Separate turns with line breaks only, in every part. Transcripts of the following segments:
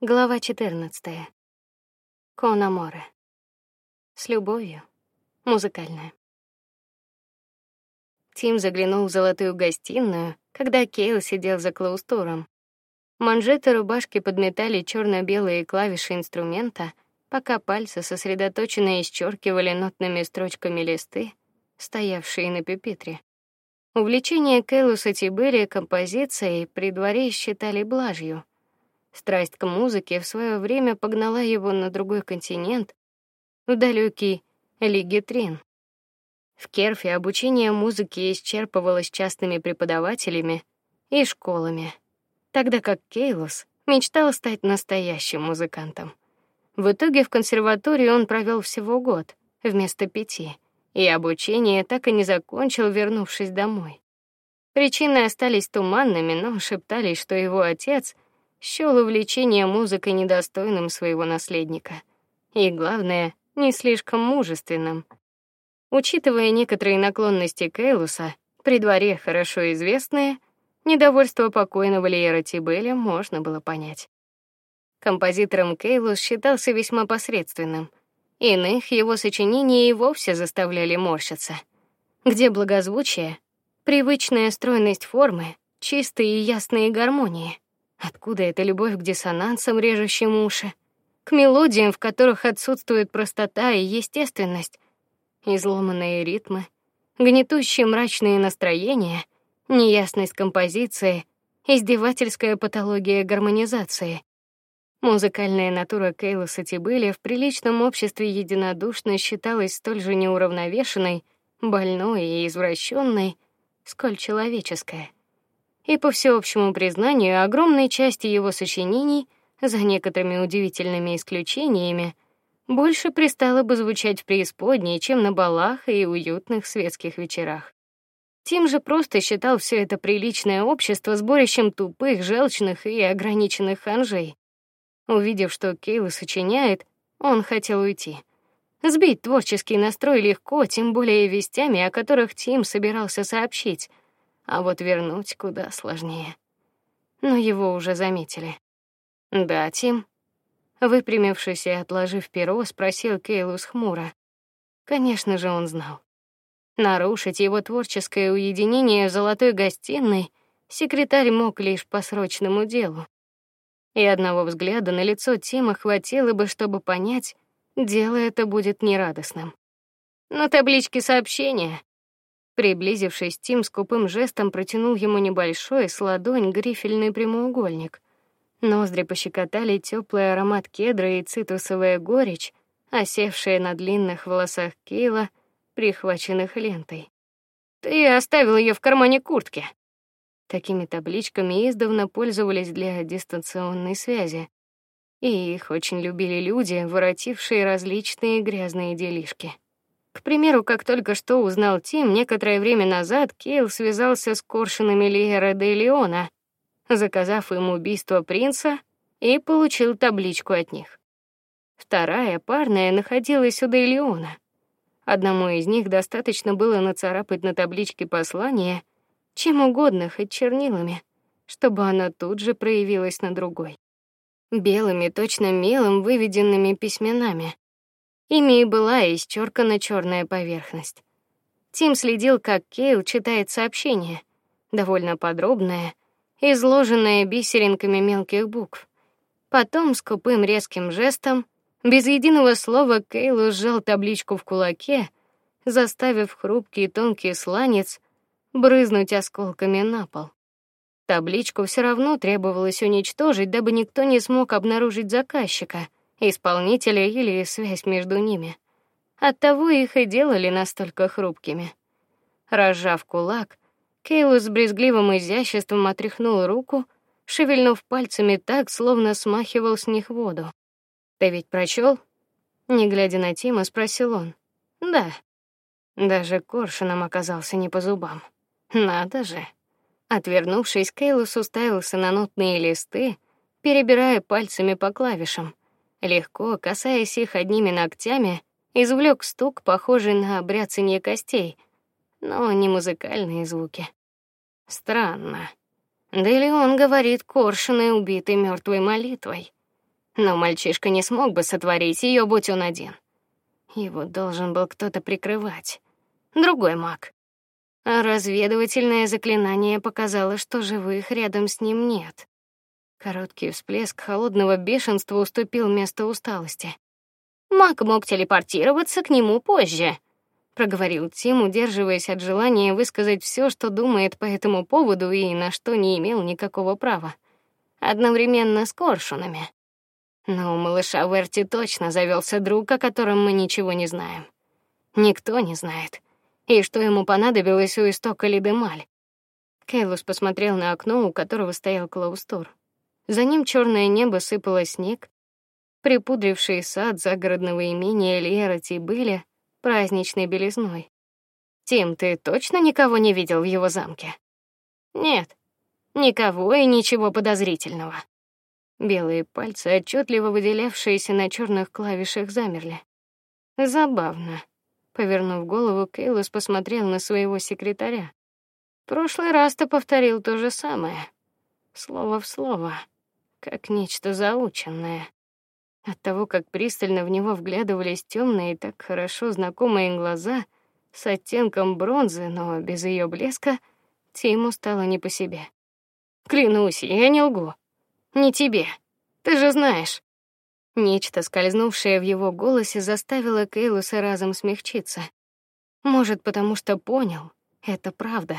Глава 14. Кона море. С любовью. Музыкальная. Тим заглянул в золотую гостиную, когда Кейл сидел за клаустуром. Манжеты рубашки подметали черно белые клавиши инструмента, пока пальцы сосредоточенно исчеркивали нотными строчками листы, стоявшие на пюпитре. Увлечение Кейлуса Тибери композицией при дворе считали блажью. Страсть к музыке в свое время погнала его на другой континент, в далекий Лигитрин. В Керфе обучение музыке исчерпывалось частными преподавателями и школами, тогда как Кейлус мечтал стать настоящим музыкантом. В итоге в консерватории он провел всего год вместо пяти, и обучение так и не закончил, вернувшись домой. Причины остались туманными, но шептались, что его отец — счёл увлечение музыкой недостойным своего наследника. И главное, не слишком мужественным. Учитывая некоторые наклонности Кейлуса, при дворе хорошо известные, недовольство покойного Лиера Тибеля можно было понять. Композитором Кейлус считался весьма посредственным. Иных его сочинения и вовсе заставляли морщиться. Где благозвучие, привычная стройность формы, чистые и ясные гармонии. Откуда эта любовь к диссонансам, режущим уши, к мелодиям, в которых отсутствует простота и естественность, изломанные ритмы, гнетущие мрачные настроения, неясность композиции, издевательская патология гармонизации. Музыкальная натура Кейлоса Тибыля в приличном обществе единодушно считалась столь же неуравновешенной, больной и извращенной, сколь человеческая и по всеобщему признанию огромной части его сочинений, за некоторыми удивительными исключениями, больше пристало бы звучать в преисподней, чем на балах и уютных светских вечерах. Тим же просто считал все это приличное общество сборищем тупых, желчных и ограниченных ханжей. Увидев, что Кейл сочиняет, он хотел уйти. Сбить творческий настрой легко, тем более вестями, о которых Тим собирался сообщить а вот вернуть куда сложнее. Но его уже заметили. Да, Тим. Выпрямившись и отложив перо, спросил Кейлус хмуро. Конечно же, он знал. Нарушить его творческое уединение в золотой гостиной секретарь мог лишь по срочному делу. И одного взгляда на лицо Тима хватило бы, чтобы понять, дело это будет нерадостным. На табличке сообщения Приблизившись, Тим скупым жестом протянул ему небольшой с ладонь грифельный прямоугольник. Ноздри пощекотали теплый аромат кедра и цитрусовая горечь, осевшая на длинных волосах Кейла, прихваченных лентой. Ты оставил ее в кармане куртки. Такими табличками издавна пользовались для дистанционной связи, и их очень любили люди, воротившие различные грязные делишки. К примеру, как только что узнал Тим, некоторое время назад Кейл связался с Коршинами Лиера де Леона, заказав им убийство принца, и получил табличку от них. Вторая парная находилась у де Леона. Одному из них достаточно было нацарапать на табличке послание чем угодно, хоть чернилами, чтобы оно тут же проявилось на другой. Белыми, точно мелом выведенными письменами. Ими и была исчеркана черная поверхность. Тим следил, как Кейл читает сообщение, довольно подробное, изложенное бисеринками мелких букв. Потом скупым резким жестом, без единого слова, Кейл сжал табличку в кулаке, заставив хрупкий тонкий сланец брызнуть осколками на пол. Табличку все равно требовалось уничтожить, дабы никто не смог обнаружить заказчика исполнителя или связь между ними. Оттого их и делали настолько хрупкими. Разжав кулак, Кейлус с брезгливым изяществом отряхнул руку, шевельнув пальцами так, словно смахивал с них воду. Ты ведь прочел? Не глядя на Тима, спросил он. Да. Даже коршуном оказался не по зубам. Надо же. Отвернувшись, Кейлус уставился на нотные листы, перебирая пальцами по клавишам. Легко, касаясь их одними ногтями, извлек стук, похожий на бряцанье костей, но не музыкальные звуки. Странно. Да или он говорит коршуны убитой мертвой молитвой? Но мальчишка не смог бы сотворить ее, будь он один. Его должен был кто-то прикрывать. Другой маг. А разведывательное заклинание показало, что живых рядом с ним нет. Короткий всплеск холодного бешенства уступил место усталости. Маг мог телепортироваться к нему позже, проговорил Тим, удерживаясь от желания высказать все, что думает по этому поводу и на что не имел никакого права. Одновременно с коршунами. Но у малыша Верти точно завелся друг, о котором мы ничего не знаем. Никто не знает. И что ему понадобилось у истока Лидемаль. Кейлус посмотрел на окно, у которого стоял Клаустор. За ним черное небо сыпало снег, припудривший сад загородного имения Лера Тибыля праздничной белизной. Тим, ты точно никого не видел в его замке? Нет. Никого и ничего подозрительного. Белые пальцы, отчетливо выделявшиеся на черных клавишах, замерли. Забавно. Повернув голову, Кейлус посмотрел на своего секретаря. В прошлый раз ты повторил то же самое, слово в слово, как нечто заученное. От того, как пристально в него вглядывались темные, так хорошо знакомые глаза с оттенком бронзы, но без ее блеска, Тиму стало не по себе. Клянусь, я не лгу. Не тебе. Ты же знаешь. Нечто скользнувшее в его голосе заставило Кейлуса разом смягчиться. Может, потому что понял, это правда.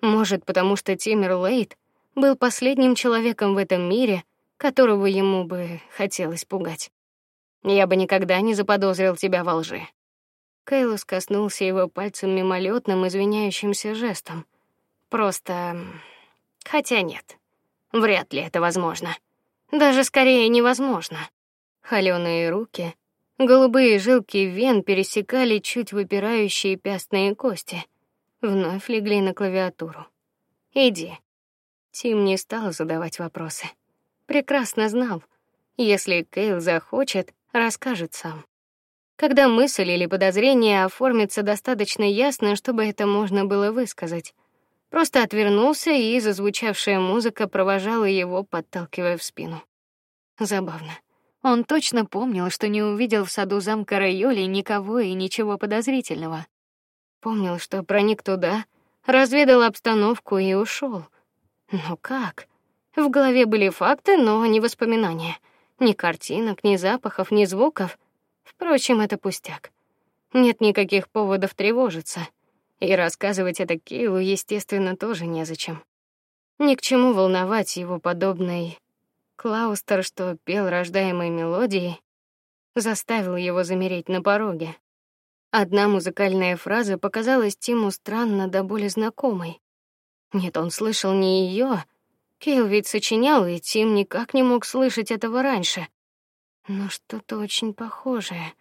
Может, потому что Тимер Лейт был последним человеком в этом мире, которого ему бы хотелось пугать. Я бы никогда не заподозрил тебя во лжи. Кейлус коснулся его пальцем мимолетным извиняющимся жестом. Просто хотя нет. Вряд ли это возможно. Даже скорее невозможно. Холёные руки, голубые жилки вен пересекали чуть выпирающие пястные кости. Вновь легли на клавиатуру. Иди. Тим не стал задавать вопросы прекрасно знал, если Кейл захочет, расскажет сам. Когда мысль или подозрение оформится достаточно ясно, чтобы это можно было высказать, просто отвернулся, и зазвучавшая музыка провожала его, подталкивая в спину. Забавно. Он точно помнил, что не увидел в саду замка Райоли никого и ничего подозрительного. Помнил, что проник туда, разведал обстановку и ушел. Но как? В голове были факты, но не воспоминания. Ни картинок, ни запахов, ни звуков. Впрочем, это пустяк. Нет никаких поводов тревожиться. И рассказывать это Килу, естественно, тоже незачем. Ни к чему волновать его подобный Клаустер, что пел рождаемой мелодии, заставил его замереть на пороге. Одна музыкальная фраза показалась Тиму странно до боли знакомой. Нет, он слышал не ее, Кейл ведь сочинял, и Тим никак не мог слышать этого раньше. Но что-то очень похожее.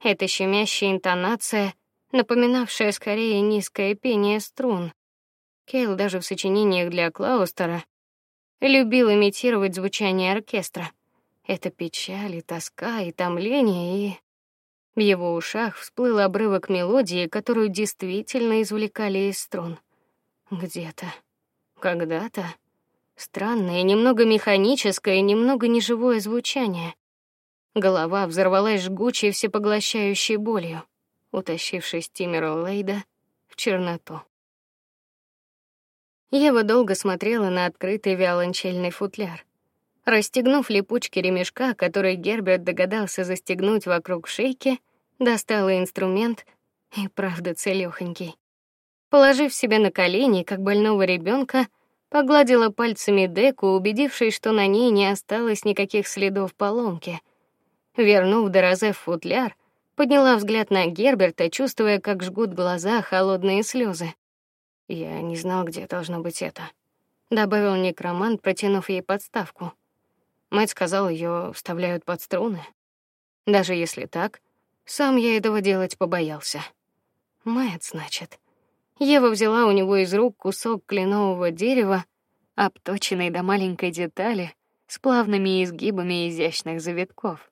Это щемящая интонация, напоминавшая скорее низкое пение струн. Кейл даже в сочинениях для Клаустера любил имитировать звучание оркестра. Это печаль и тоска и томление, и в его ушах всплыл обрывок мелодии, которую действительно извлекали из струн. Где-то, когда-то Странное, немного механическое, немного неживое звучание. Голова взорвалась жгучей, всепоглощающей болью, утащившей Стимера Лейда в черноту. Ева долго смотрела на открытый виолончельный футляр. Расстегнув липучки ремешка, который Герберт догадался застегнуть вокруг шейки, достала инструмент и правда целёхонький. Положив себя на колени, как больного ребенка, Погладила пальцами деку, убедившись, что на ней не осталось никаких следов поломки. Вернув Дорозе футляр, подняла взгляд на Герберта, чувствуя, как жгут глаза холодные слезы. Я не знал, где должно быть это, добавил некромант, протянув ей подставку. Мать сказал, ее вставляют под струны. Даже если так, сам я этого делать побоялся. Мать, значит. Ева взяла у него из рук кусок кленового дерева, обточенный до маленькой детали, с плавными изгибами изящных завитков.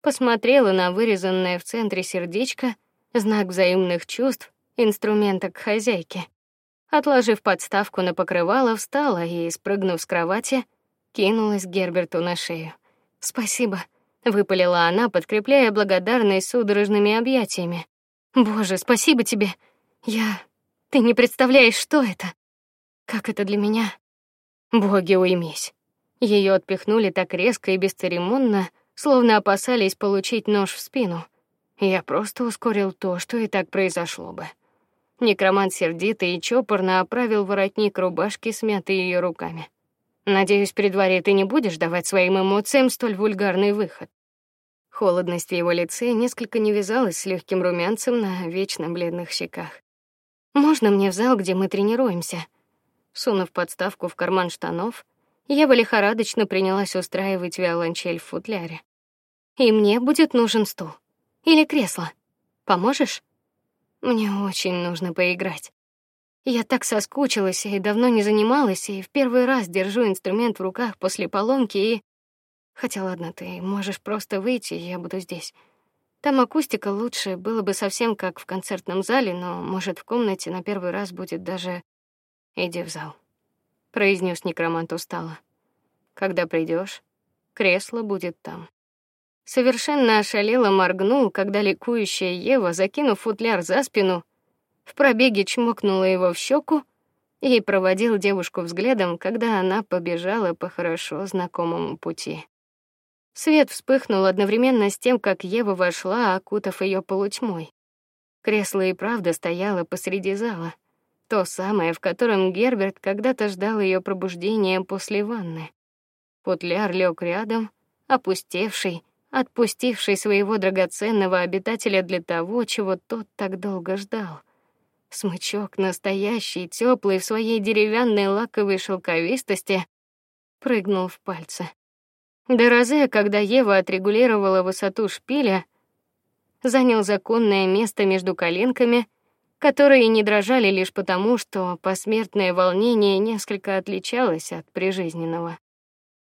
Посмотрела на вырезанное в центре сердечко, знак взаимных чувств, инструмента к хозяйке. Отложив подставку на покрывало, встала и, спрыгнув с кровати, кинулась Герберту на шею. Спасибо, выпалила она, подкрепляя благодарность судорожными объятиями. Боже, спасибо тебе. Я ты не представляешь, что это. Как это для меня? Боги уймись. Ее отпихнули так резко и бесцеремонно, словно опасались получить нож в спину. Я просто ускорил то, что и так произошло бы. Некромант сердито и чопорно оправил воротник рубашки, смятый ее руками. Надеюсь, при дворе ты не будешь давать своим эмоциям столь вульгарный выход. Холодность в его лице несколько не вязалась с легким румянцем на вечно бледных щеках. Можно мне в зал, где мы тренируемся? Сунув подставку в карман штанов, я лихорадочно принялась устраивать виолончель в футляре. И мне будет нужен стул или кресло. Поможешь? Мне очень нужно поиграть. Я так соскучилась и давно не занималась, и в первый раз держу инструмент в руках после поломки и Хотя ладно, ты можешь просто выйти, я буду здесь. Там акустика лучше, было бы совсем как в концертном зале, но, может, в комнате на первый раз будет даже Иди в зал, произнес некромант устало. Когда придешь, кресло будет там. Совершенно ошалело моргнул, когда ликующая Ева, закинув футляр за спину, в пробеге чмокнула его в щеку и проводил девушку взглядом, когда она побежала по хорошо знакомому пути. Свет вспыхнул одновременно с тем, как Ева вошла, окутав ее полутьмой. Кресло и правда стояло посреди зала, то самое, в котором Герберт когда-то ждал ее пробуждения после ванны. Футляр лег рядом, опустевший, отпустивший своего драгоценного обитателя для того, чего тот так долго ждал. Смычок настоящий, теплый в своей деревянной лаковой шелковистости, прыгнул в пальцы. Дорозе, когда Ева отрегулировала высоту шпиля, занял законное место между коленками, которые не дрожали лишь потому, что посмертное волнение несколько отличалось от прижизненного.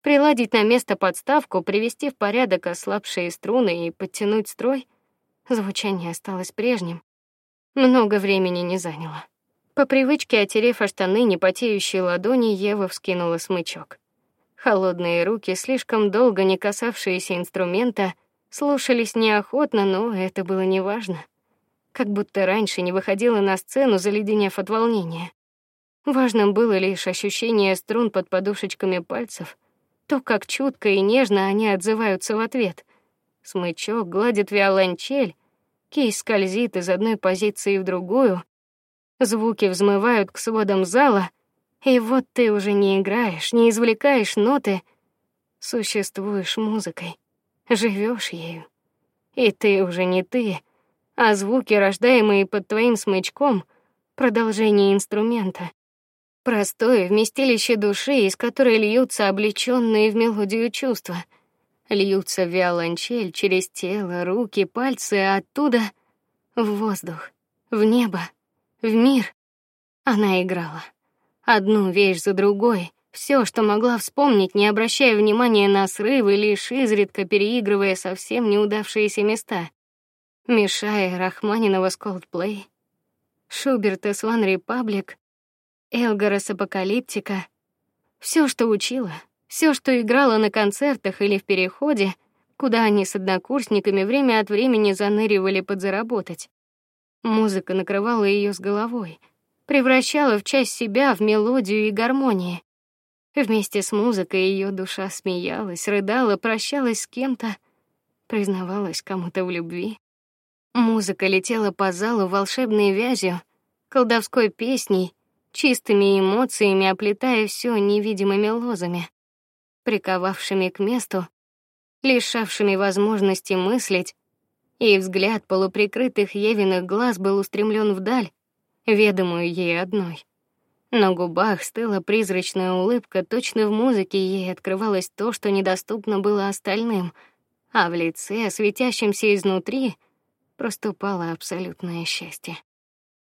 Приладить на место подставку, привести в порядок ослабшие струны и подтянуть строй, звучание осталось прежним. Много времени не заняло. По привычке, отерев штаны непотеющие ладони, Ева вскинула смычок. Холодные руки, слишком долго не касавшиеся инструмента, слушались неохотно, но это было неважно. Как будто раньше не выходила на сцену, заледенев от волнения. Важным было лишь ощущение струн под подушечками пальцев, то, как чутко и нежно они отзываются в ответ. Смычок гладит виолончель, кейс скользит из одной позиции в другую, звуки взмывают к сводам зала, и вот ты уже не играешь, не извлекаешь ноты, существуешь музыкой, живешь ею. И ты уже не ты, а звуки, рождаемые под твоим смычком, продолжение инструмента. Простое вместилище души, из которой льются облечённые в мелодию чувства. Льются в виолончель через тело, руки, пальцы, а оттуда в воздух, в небо, в мир. Она играла одну вещь за другой, все, что могла вспомнить, не обращая внимания на срывы, лишь изредка переигрывая совсем неудавшиеся места. Мешая Рахманинова с Coldplay, Шуберта с One Republic, Элгара с Апокалиптика. Все, что учила, все, что играла на концертах или в переходе, куда они с однокурсниками время от времени заныривали подзаработать. Музыка накрывала ее с головой — превращала в часть себя в мелодию и гармонии. Вместе с музыкой ее душа смеялась, рыдала, прощалась с кем-то, признавалась кому-то в любви. Музыка летела по залу волшебной вязью, колдовской песней, чистыми эмоциями оплетая все невидимыми лозами, приковавшими к месту, лишавшими возможности мыслить, и взгляд полуприкрытых Евиных глаз был устремлен вдаль, ведомую ей одной. На губах стыла призрачная улыбка, точно в музыке ей открывалось то, что недоступно было остальным, а в лице, светящемся изнутри, проступало абсолютное счастье.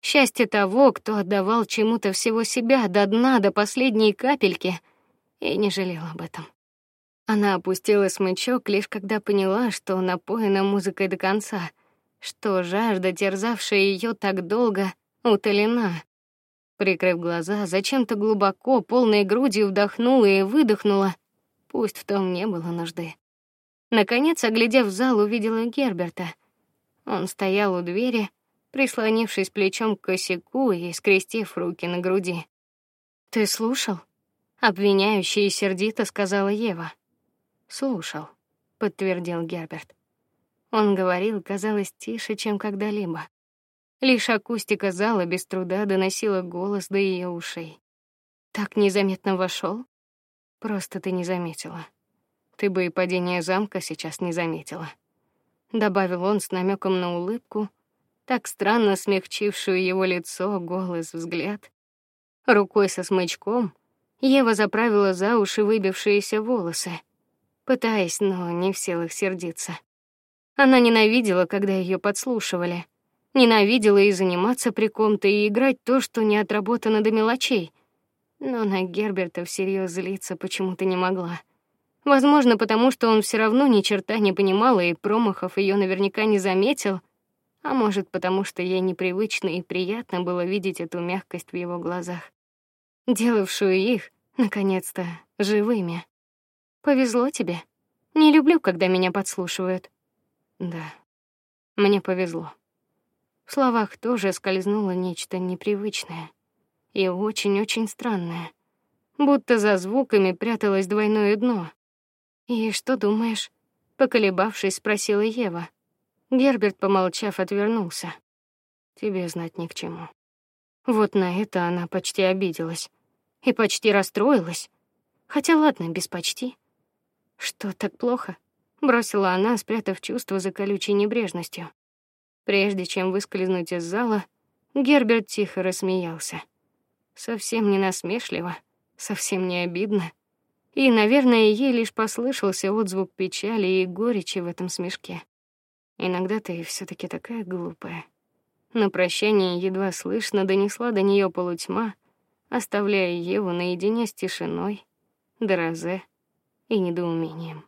Счастье того, кто отдавал чему-то всего себя до дна, до последней капельки, и не жалел об этом. Она опустила смычок лишь когда поняла, что напоена музыкой до конца, что жажда, терзавшая ее так долго, утолена. Прикрыв глаза, зачем-то глубоко, полной грудью вдохнула и выдохнула. Пусть в том не было нужды. Наконец, оглядев зал, увидела Герберта. Он стоял у двери, прислонившись плечом к косяку и скрестив руки на груди. Ты слушал? обвиняюще и сердито сказала Ева. Слушал, подтвердил Герберт. Он говорил, казалось, тише, чем когда-либо. Лишь акустика зала без труда доносила голос до ее ушей. Так незаметно вошел? Просто ты не заметила. Ты бы и падение замка сейчас не заметила, добавил он с намеком на улыбку, так странно смягчившую его лицо, голос, взгляд. Рукой со смычком Ева заправила за уши выбившиеся волосы, пытаясь, но не в силах сердиться. Она ненавидела, когда ее подслушивали. Ненавидела и заниматься при ком-то и играть то, что не отработано до мелочей. Но на Герберта всерьез злиться почему-то не могла. Возможно, потому что он все равно ни черта не понимал и промахов ее наверняка не заметил, а может, потому что ей непривычно и приятно было видеть эту мягкость в его глазах, делавшую их наконец-то живыми. Повезло тебе. Не люблю, когда меня подслушивают. Да. Мне повезло. В словах тоже скользнуло нечто непривычное и очень-очень странное, будто за звуками пряталось двойное дно. И что думаешь? поколебавшись, спросила Ева. Герберт, помолчав, отвернулся. Тебе знать ни к чему. Вот на это она почти обиделась и почти расстроилась. Хотя ладно, без почти. Что так плохо? бросила она, спрятав чувство за колючей небрежностью. Прежде чем выскользнуть из зала, Герберт тихо рассмеялся. Совсем не насмешливо, совсем не обидно. И, наверное, ей лишь послышался отзвук печали и горечи в этом смешке. Иногда ты все таки такая глупая. На прощание едва слышно донесла до нее полутьма, оставляя Еву наедине с тишиной, дорозе и недоумением.